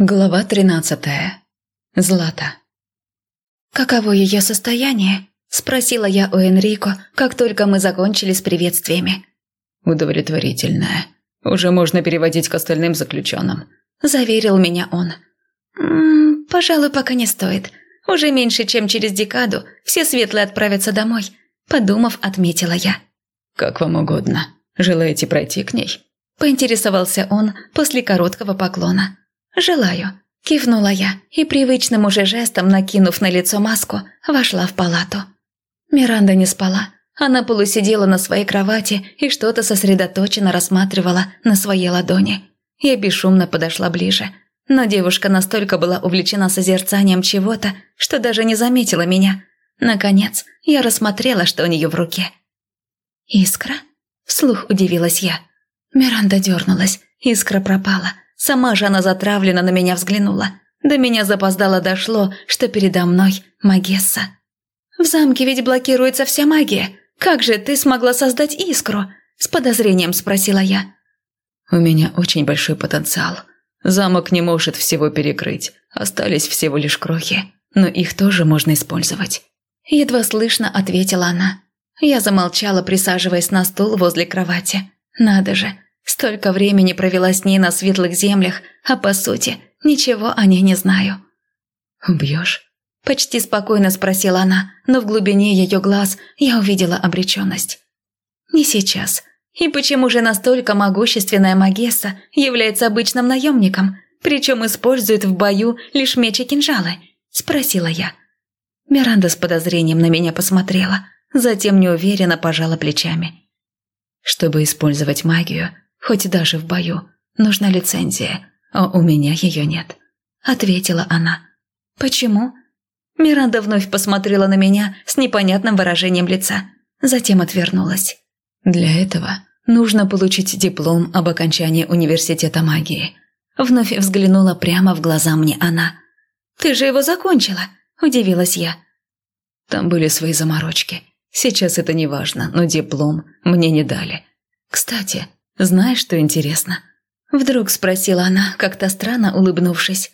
Глава тринадцатая. Злата. «Каково ее состояние?» – спросила я у Энрико, как только мы закончили с приветствиями. «Удовлетворительное. Уже можно переводить к остальным заключенным», – заверил меня он. «М -м, «Пожалуй, пока не стоит. Уже меньше, чем через декаду все светлые отправятся домой», – подумав, отметила я. «Как вам угодно. Желаете пройти к ней?» – поинтересовался он после короткого поклона. «Желаю», – кивнула я и привычным уже жестом, накинув на лицо маску, вошла в палату. Миранда не спала. Она полусидела на своей кровати и что-то сосредоточенно рассматривала на своей ладони. Я бесшумно подошла ближе. Но девушка настолько была увлечена созерцанием чего-то, что даже не заметила меня. Наконец, я рассмотрела, что у нее в руке. «Искра?» – вслух удивилась я. Миранда дернулась, искра пропала – Сама же она затравленно на меня взглянула. До меня запоздало дошло, что передо мной Магесса. «В замке ведь блокируется вся магия. Как же ты смогла создать искру?» С подозрением спросила я. «У меня очень большой потенциал. Замок не может всего перекрыть. Остались всего лишь крохи, но их тоже можно использовать». Едва слышно ответила она. Я замолчала, присаживаясь на стул возле кровати. «Надо же, Столько времени провела с ней на светлых землях, а по сути ничего о ней не знаю. «Убьешь?» – почти спокойно спросила она, но в глубине ее глаз я увидела обреченность. «Не сейчас. И почему же настолько могущественная Магесса является обычным наемником, причем использует в бою лишь меч и кинжалы?» – спросила я. Миранда с подозрением на меня посмотрела, затем неуверенно пожала плечами. «Чтобы использовать магию, хоть даже в бою. Нужна лицензия, а у меня ее нет», – ответила она. «Почему?» Миранда вновь посмотрела на меня с непонятным выражением лица, затем отвернулась. «Для этого нужно получить диплом об окончании университета магии». Вновь взглянула прямо в глаза мне она. «Ты же его закончила?» – удивилась я. «Там были свои заморочки. Сейчас это не важно, но диплом мне не дали. Кстати, знаешь, что интересно?» Вдруг спросила она, как-то странно улыбнувшись.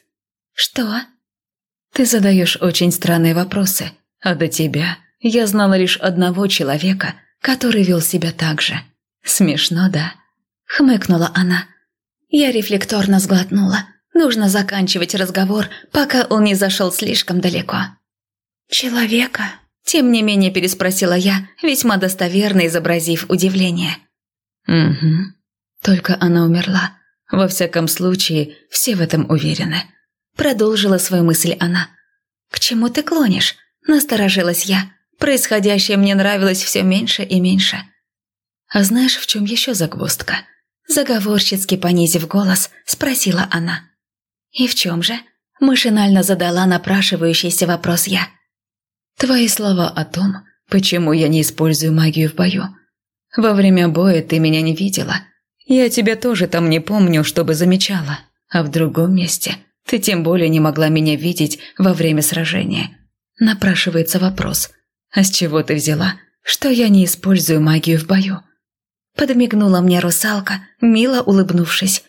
«Что?» «Ты задаешь очень странные вопросы, а до тебя я знала лишь одного человека, который вел себя так же. Смешно, да?» Хмыкнула она. Я рефлекторно сглотнула. Нужно заканчивать разговор, пока он не зашел слишком далеко. «Человека?» Тем не менее переспросила я, весьма достоверно изобразив удивление. «Угу. Только она умерла. Во всяком случае, все в этом уверены». Продолжила свою мысль она. «К чему ты клонишь?» Насторожилась я. Происходящее мне нравилось все меньше и меньше. «А знаешь, в чем еще загвоздка?» Заговорщицки понизив голос, спросила она. «И в чем же?» Машинально задала напрашивающийся вопрос я. «Твои слова о том, почему я не использую магию в бою. Во время боя ты меня не видела. Я тебя тоже там не помню, чтобы замечала. А в другом месте ты тем более не могла меня видеть во время сражения. Напрашивается вопрос. А с чего ты взяла, что я не использую магию в бою?» Подмигнула мне русалка, мило улыбнувшись.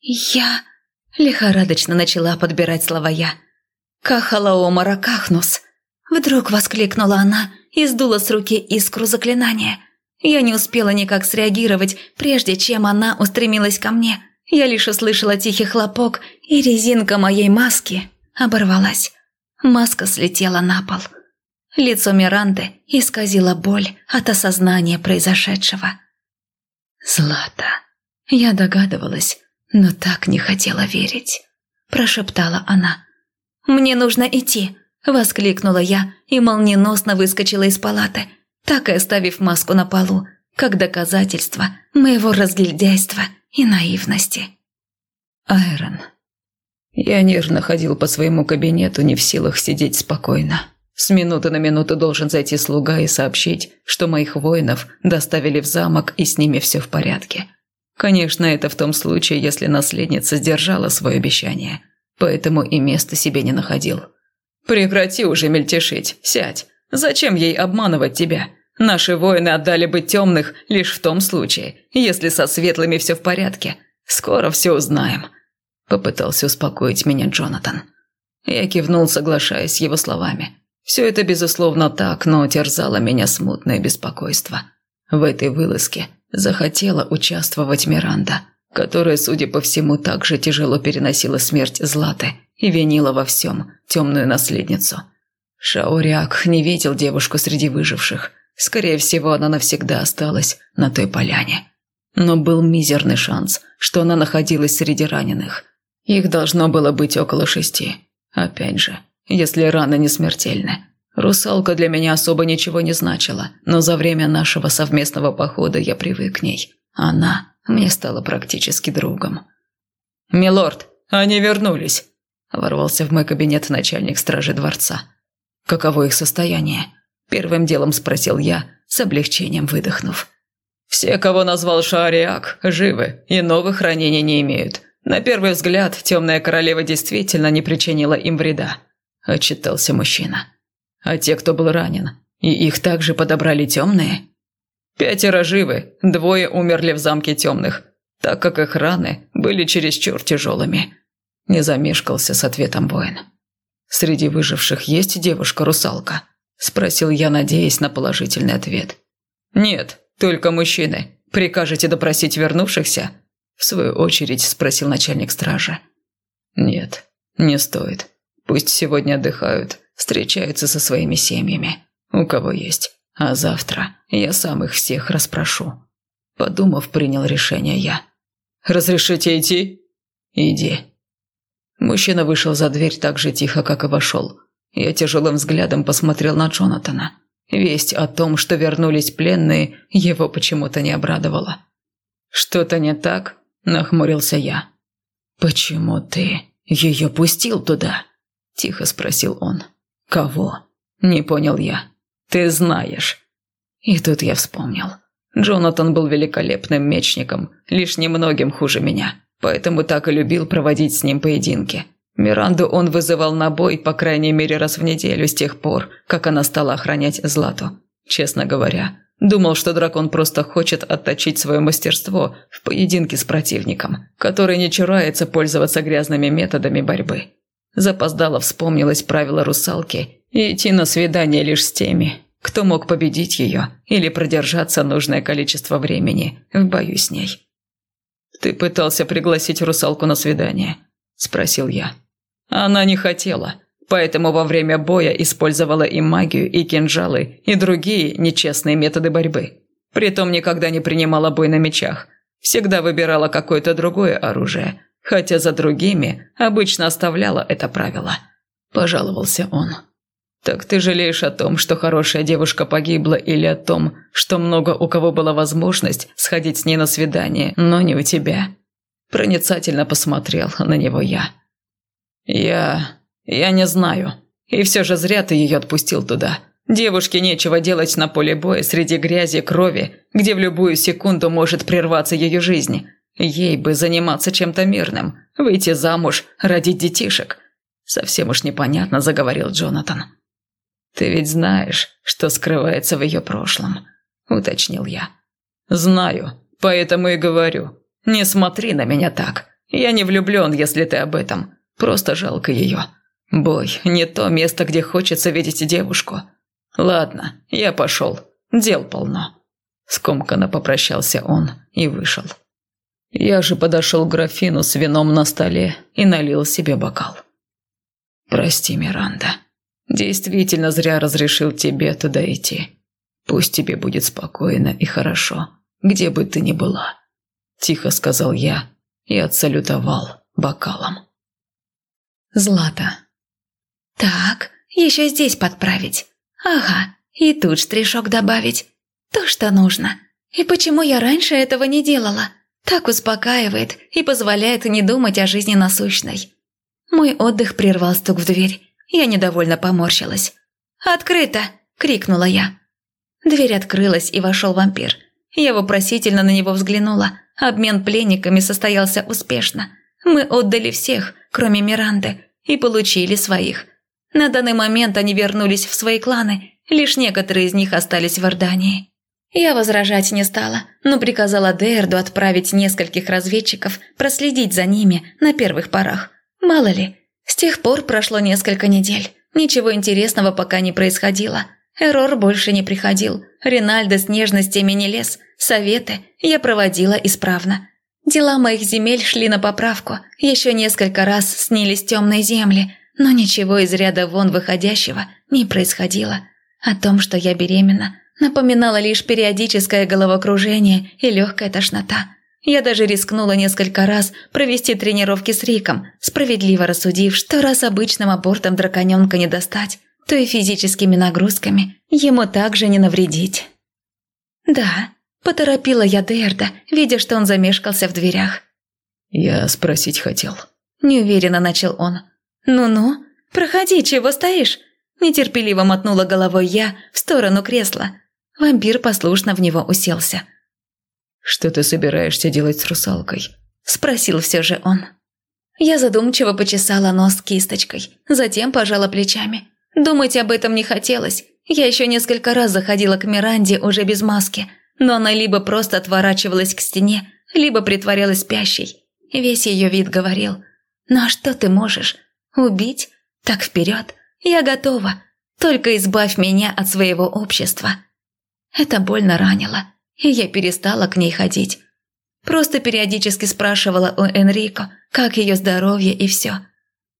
«Я...» Лихорадочно начала подбирать слова я. «Кахалао Маракахнус!» Вдруг воскликнула она и сдула с руки искру заклинания – я не успела никак среагировать, прежде чем она устремилась ко мне. Я лишь услышала тихий хлопок, и резинка моей маски оборвалась. Маска слетела на пол. Лицо Миранды исказило боль от осознания произошедшего. «Злата, я догадывалась, но так не хотела верить», – прошептала она. «Мне нужно идти», – воскликнула я и молниеносно выскочила из палаты – так и оставив маску на полу, как доказательство моего разгильдяйства и наивности. Айрон. Я нервно ходил по своему кабинету, не в силах сидеть спокойно. С минуты на минуту должен зайти слуга и сообщить, что моих воинов доставили в замок и с ними все в порядке. Конечно, это в том случае, если наследница сдержала свое обещание, поэтому и места себе не находил. «Прекрати уже мельтешить, сядь. Зачем ей обманывать тебя? Наши воины отдали бы темных лишь в том случае, если со светлыми все в порядке. Скоро все узнаем». – попытался успокоить меня Джонатан. Я кивнул, соглашаясь с его словами. Все это, безусловно, так, но терзало меня смутное беспокойство. В этой вылазке захотела участвовать Миранда, которая, судя по всему, также тяжело переносила смерть Златы и винила во всем темную наследницу. Шауряк не видел девушку среди выживших. Скорее всего, она навсегда осталась на той поляне. Но был мизерный шанс, что она находилась среди раненых. Их должно было быть около шести. Опять же, если раны не смертельны. Русалка для меня особо ничего не значила, но за время нашего совместного похода я привык к ней. Она мне стала практически другом. «Милорд, они вернулись!» – ворвался в мой кабинет начальник стражи дворца. «Каково их состояние?» – первым делом спросил я, с облегчением выдохнув. «Все, кого назвал Шаариак, живы и новых ранений не имеют. На первый взгляд, темная королева действительно не причинила им вреда», – отчитался мужчина. «А те, кто был ранен, и их также подобрали темные?» «Пятеро живы, двое умерли в замке темных, так как их раны были чересчур тяжелыми», – не замешкался с ответом воин. «Среди выживших есть девушка-русалка?» – спросил я, надеясь на положительный ответ. «Нет, только мужчины. Прикажете допросить вернувшихся?» В свою очередь спросил начальник стражи. «Нет, не стоит. Пусть сегодня отдыхают, встречаются со своими семьями, у кого есть. А завтра я сам их всех расспрошу». Подумав, принял решение я. «Разрешите идти?» «Иди». Мужчина вышел за дверь так же тихо, как и вошел. Я тяжелым взглядом посмотрел на Джонатана. Весть о том, что вернулись пленные, его почему-то не обрадовала. «Что-то не так?» – нахмурился я. «Почему ты ее пустил туда?» – тихо спросил он. «Кого?» – не понял я. «Ты знаешь». И тут я вспомнил. Джонатан был великолепным мечником, лишь немногим хуже меня, поэтому так и любил проводить с ним поединки. Миранду он вызывал на бой, по крайней мере, раз в неделю с тех пор, как она стала охранять Злату. Честно говоря, думал, что дракон просто хочет отточить свое мастерство в поединке с противником, который не чурается пользоваться грязными методами борьбы. Запоздало вспомнилось правило русалки и идти на свидание лишь с теми, кто мог победить ее или продержаться нужное количество времени в бою с ней. «Ты пытался пригласить русалку на свидание?» – спросил я. Она не хотела, поэтому во время боя использовала и магию, и кинжалы, и другие нечестные методы борьбы. Притом никогда не принимала бой на мечах. Всегда выбирала какое-то другое оружие, хотя за другими обычно оставляла это правило. Пожаловался он. «Так ты жалеешь о том, что хорошая девушка погибла, или о том, что много у кого была возможность сходить с ней на свидание, но не у тебя?» Проницательно посмотрел на него я. «Я... я не знаю. И все же зря ты ее отпустил туда. Девушке нечего делать на поле боя среди грязи, крови, где в любую секунду может прерваться ее жизнь. Ей бы заниматься чем-то мирным, выйти замуж, родить детишек». Совсем уж непонятно заговорил Джонатан. «Ты ведь знаешь, что скрывается в ее прошлом», – уточнил я. «Знаю, поэтому и говорю. Не смотри на меня так. Я не влюблен, если ты об этом. Просто жалко ее. Бой – не то место, где хочется видеть девушку. Ладно, я пошел. Дел полно. Скомканно попрощался он и вышел. Я же подошел к графину с вином на столе и налил себе бокал. «Прости, Миранда. Действительно зря разрешил тебе туда идти. Пусть тебе будет спокойно и хорошо, где бы ты ни была», – тихо сказал я и отсалютовал бокалом. Злата. Так, еще здесь подправить. Ага, и тут штришок добавить. То, что нужно. И почему я раньше этого не делала? Так успокаивает и позволяет не думать о жизни насущной. Мой отдых прервал стук в дверь. Я недовольно поморщилась. «Открыто!» – крикнула я. Дверь открылась, и вошел вампир. Я вопросительно на него взглянула. Обмен пленниками состоялся успешно. Мы отдали всех, кроме Миранды, и получили своих. На данный момент они вернулись в свои кланы, лишь некоторые из них остались в Ордании. Я возражать не стала, но приказала Дейрду отправить нескольких разведчиков проследить за ними на первых порах. Мало ли, с тех пор прошло несколько недель. Ничего интересного пока не происходило. Эррор больше не приходил. Ринальдо с нежностями не лез. Советы я проводила исправно. Дела моих земель шли на поправку. Еще несколько раз снились темные земли, но ничего из ряда вон выходящего не происходило. О том, что я беременна, напоминало лишь периодическое головокружение и легкая тошнота. Я даже рискнула несколько раз провести тренировки с Риком, справедливо рассудив, что раз обычным абортом драконенка не достать, то и физическими нагрузками ему также не навредить. «Да», – поторопила я Дерда, видя, что он замешкался в дверях. «Я спросить хотел». Неуверенно начал он. «Ну-ну, проходи, чего стоишь?» Нетерпеливо мотнула головой я в сторону кресла. Вампир послушно в него уселся. «Что ты собираешься делать с русалкой?» – спросил все же он. Я задумчиво почесала нос кисточкой, затем пожала плечами. Думать об этом не хотелось. Я еще несколько раз заходила к Миранде уже без маски, но она либо просто отворачивалась к стене, либо притворялась спящей. Весь ее вид говорил «Ну а что ты можешь? Убить? Так вперед! Я готова! Только избавь меня от своего общества!» Это больно ранило, и я перестала к ней ходить. Просто периодически спрашивала у Энрико, как ее здоровье и все.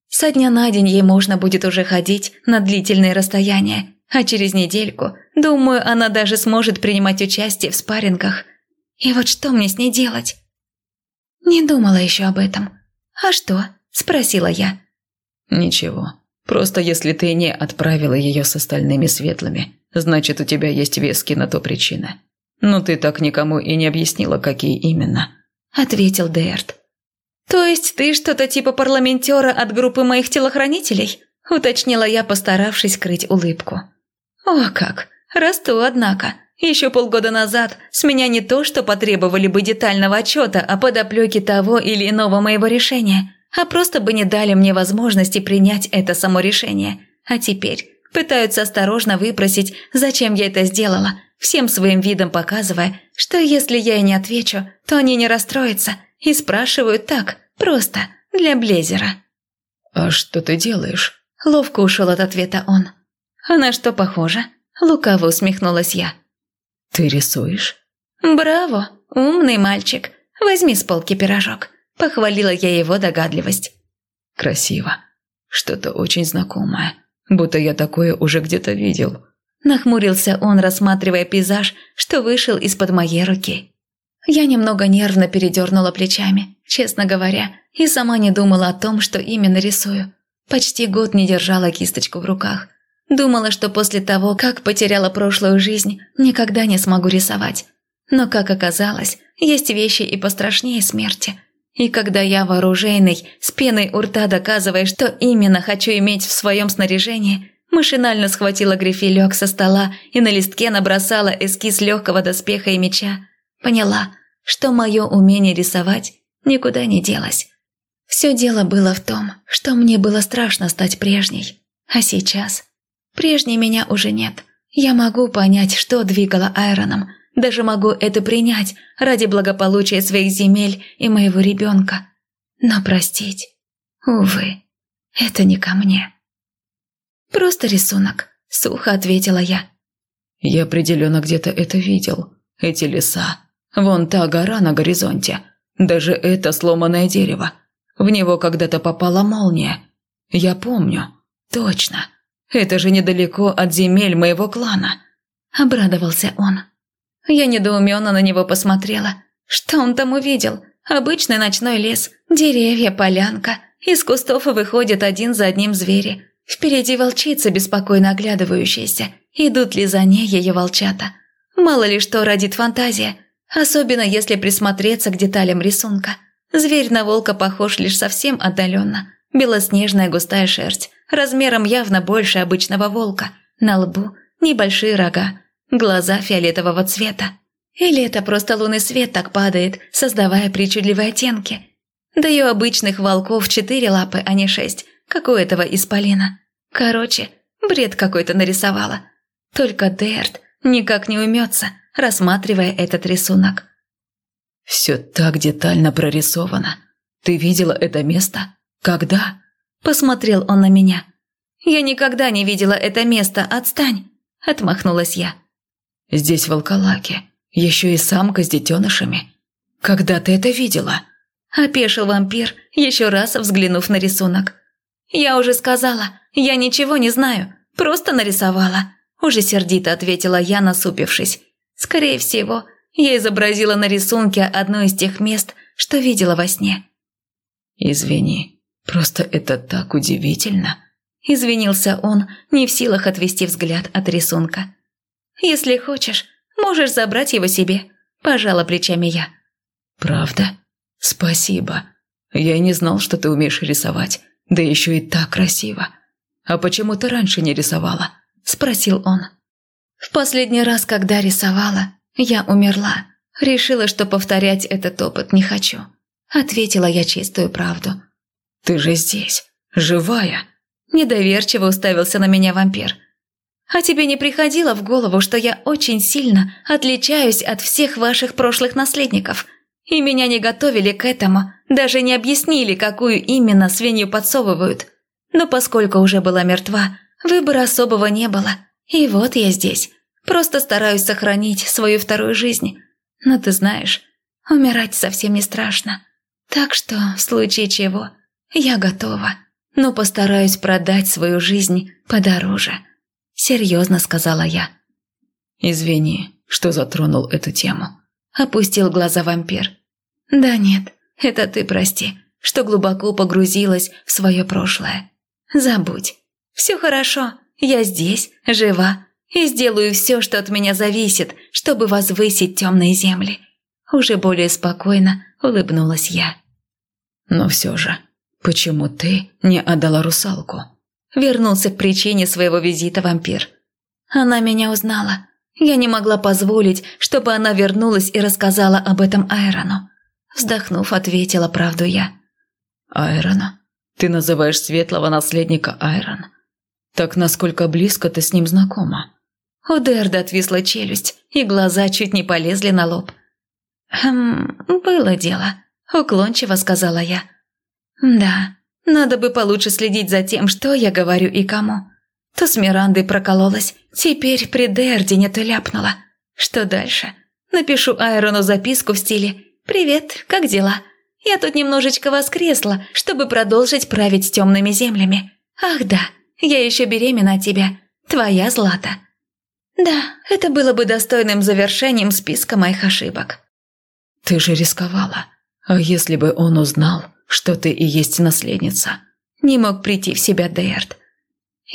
Со дня на день ей можно будет уже ходить на длительные расстояния, а через недельку, думаю, она даже сможет принимать участие в спаррингах. И вот что мне с ней делать? Не думала еще об этом. «А что?» – спросила я. «Ничего. Просто если ты не отправила ее с остальными светлыми, значит, у тебя есть вески на то причины. Но ты так никому и не объяснила, какие именно», – ответил Дэрт. «То есть ты что-то типа парламентера от группы моих телохранителей?» – уточнила я, постаравшись скрыть улыбку. «О как! Расту, однако. Еще полгода назад с меня не то, что потребовали бы детального отчета о подоплеке того или иного моего решения, а просто бы не дали мне возможности принять это само решение. А теперь пытаются осторожно выпросить, зачем я это сделала, всем своим видом показывая, что если я и не отвечу, то они не расстроятся и спрашивают так, просто, для Блезера. «А что ты делаешь?» Ловко ушел от ответа он. «А на что похоже?» Лукаво усмехнулась я. «Ты рисуешь?» «Браво! Умный мальчик. Возьми с полки пирожок». Похвалила я его догадливость. «Красиво. Что-то очень знакомое. Будто я такое уже где-то видел». Нахмурился он, рассматривая пейзаж, что вышел из-под моей руки. Я немного нервно передернула плечами, честно говоря, и сама не думала о том, что именно рисую. Почти год не держала кисточку в руках. Думала, что после того, как потеряла прошлую жизнь, никогда не смогу рисовать. Но, как оказалось, есть вещи и пострашнее смерти. И когда я вооруженный, с пеной у рта доказывая, что именно хочу иметь в своем снаряжении, машинально схватила грифелек со стола и на листке набросала эскиз легкого доспеха и меча, поняла, что мое умение рисовать никуда не делось. Все дело было в том, что мне было страшно стать прежней. А сейчас Прежней меня уже нет. Я могу понять, что двигало Айроном. Даже могу это принять ради благополучия своих земель и моего ребенка. Но простить, увы, это не ко мне. Просто рисунок, сухо ответила я. Я определенно где-то это видел. Эти леса. Вон та гора на горизонте. Даже это сломанное дерево. В него когда-то попала молния. Я помню. Точно. Это же недалеко от земель моего клана!» Обрадовался он. Я недоуменно на него посмотрела. Что он там увидел? Обычный ночной лес, деревья, полянка. Из кустов выходят один за одним звери. Впереди волчица, беспокойно оглядывающаяся. Идут ли за ней ее волчата? Мало ли что родит фантазия, особенно если присмотреться к деталям рисунка. Зверь на волка похож лишь совсем отдаленно. Белоснежная густая шерсть, размером явно больше обычного волка. На лбу небольшие рога, глаза фиолетового цвета. Или это просто лунный свет так падает, создавая причудливые оттенки. Да и у обычных волков четыре лапы, а не шесть, как у этого исполина. Короче, бред какой-то нарисовала. Только Дерт никак не умется рассматривая этот рисунок. «Все так детально прорисовано. Ты видела это место? Когда?» Посмотрел он на меня. «Я никогда не видела это место, отстань!» Отмахнулась я. «Здесь волколаки, еще и самка с детенышами. Когда ты это видела?» Опешил вампир, еще раз взглянув на рисунок. «Я уже сказала, я ничего не знаю, просто нарисовала», уже сердито ответила я, насупившись. «Скорее всего, я изобразила на рисунке одно из тех мест, что видела во сне». «Извини, просто это так удивительно», – извинился он, не в силах отвести взгляд от рисунка. «Если хочешь, можешь забрать его себе», – пожала плечами я. «Правда? Спасибо. Я и не знал, что ты умеешь рисовать, да еще и так красиво. А почему ты раньше не рисовала?» – спросил он. «В последний раз, когда рисовала, я умерла. Решила, что повторять этот опыт не хочу. Ответила я чистую правду. «Ты же здесь, живая!» Недоверчиво уставился на меня вампир. «А тебе не приходило в голову, что я очень сильно отличаюсь от всех ваших прошлых наследников? И меня не готовили к этому, даже не объяснили, какую именно свинью подсовывают. Но поскольку уже была мертва, выбора особого не было. И вот я здесь. Просто стараюсь сохранить свою вторую жизнь. Но ты знаешь, умирать совсем не страшно. Так что, в случае чего, я готова, но постараюсь продать свою жизнь подороже. Серьезно сказала я. Извини, что затронул эту тему. Опустил глаза вампир. Да нет, это ты прости, что глубоко погрузилась в свое прошлое. Забудь. Все хорошо, я здесь, жива, и сделаю все, что от меня зависит, чтобы возвысить темные земли. Уже более спокойно улыбнулась я. «Но все же, почему ты не отдала русалку?» Вернулся к причине своего визита вампир. Она меня узнала. Я не могла позволить, чтобы она вернулась и рассказала об этом Айрону. Вздохнув, ответила правду я. «Айрона? Ты называешь светлого наследника Айрон? Так насколько близко ты с ним знакома?» У Дерда отвисла челюсть, и глаза чуть не полезли на лоб. «Хм, было дело», – уклончиво сказала я. «Да, надо бы получше следить за тем, что я говорю и кому. То с Мирандой прокололась, теперь при Дерде не то ляпнула. Что дальше? Напишу Айрону записку в стиле «Привет, как дела? Я тут немножечко воскресла, чтобы продолжить править темными землями. Ах да, я еще беременна от тебя, твоя Злата». Да, это было бы достойным завершением списка моих ошибок. Ты же рисковала. А если бы он узнал, что ты и есть наследница? Не мог прийти в себя Дейрт.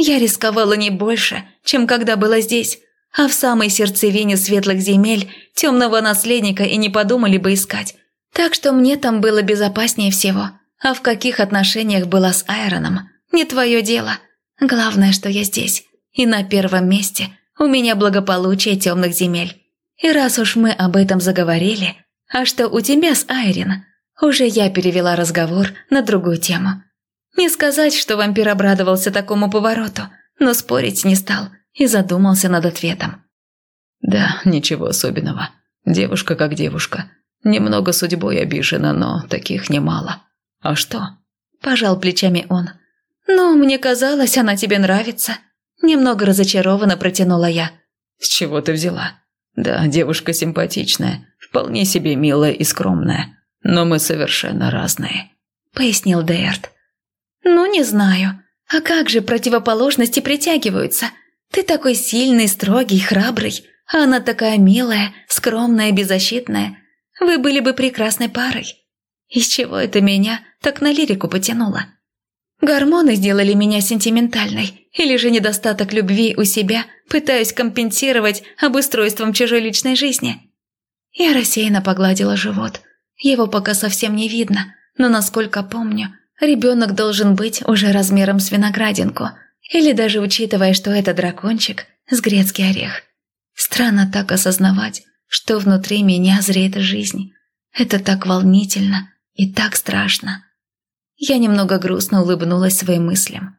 Я рисковала не больше, чем когда была здесь, а в самой сердцевине светлых земель темного наследника и не подумали бы искать. Так что мне там было безопаснее всего. А в каких отношениях была с Айроном? Не твое дело. Главное, что я здесь. И на первом месте у меня благополучие темных земель. И раз уж мы об этом заговорили, а что у тебя с Айрин? Уже я перевела разговор на другую тему. Не сказать, что вампир обрадовался такому повороту, но спорить не стал и задумался над ответом. «Да, ничего особенного. Девушка как девушка. Немного судьбой обижена, но таких немало. А что?» Пожал плечами он. «Ну, мне казалось, она тебе нравится», Немного разочарованно протянула я. «С чего ты взяла?» «Да, девушка симпатичная, вполне себе милая и скромная, но мы совершенно разные», — пояснил Дейрт. «Ну, не знаю. А как же противоположности притягиваются? Ты такой сильный, строгий, храбрый, а она такая милая, скромная, беззащитная. Вы были бы прекрасной парой. Из чего это меня так на лирику потянуло?» Гормоны сделали меня сентиментальной, или же недостаток любви у себя пытаюсь компенсировать обустройством чужой личной жизни. Я рассеянно погладила живот. Его пока совсем не видно, но, насколько помню, ребенок должен быть уже размером с виноградинку, или даже учитывая, что это дракончик с грецкий орех. Странно так осознавать, что внутри меня зреет жизнь. Это так волнительно и так страшно. Я немного грустно улыбнулась своим мыслям.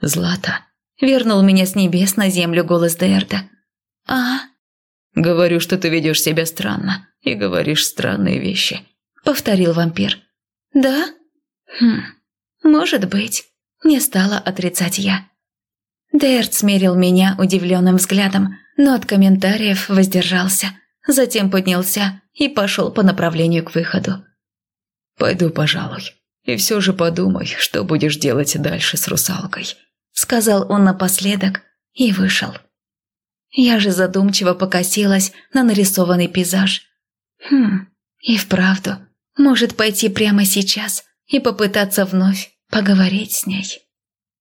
«Злата!» – вернул меня с небес на землю голос Дерда. «А?» Говорю, что ты ведешь себя странно и говоришь странные вещи», — повторил вампир. «Да? Хм, может быть». Не стала отрицать я. Дэрт смерил меня удивленным взглядом, но от комментариев воздержался. Затем поднялся и пошел по направлению к выходу. «Пойду, пожалуй. И все же подумай, что будешь делать дальше с русалкой», — сказал он напоследок и вышел. Я же задумчиво покосилась на нарисованный пейзаж. Хм, и вправду, может пойти прямо сейчас и попытаться вновь поговорить с ней.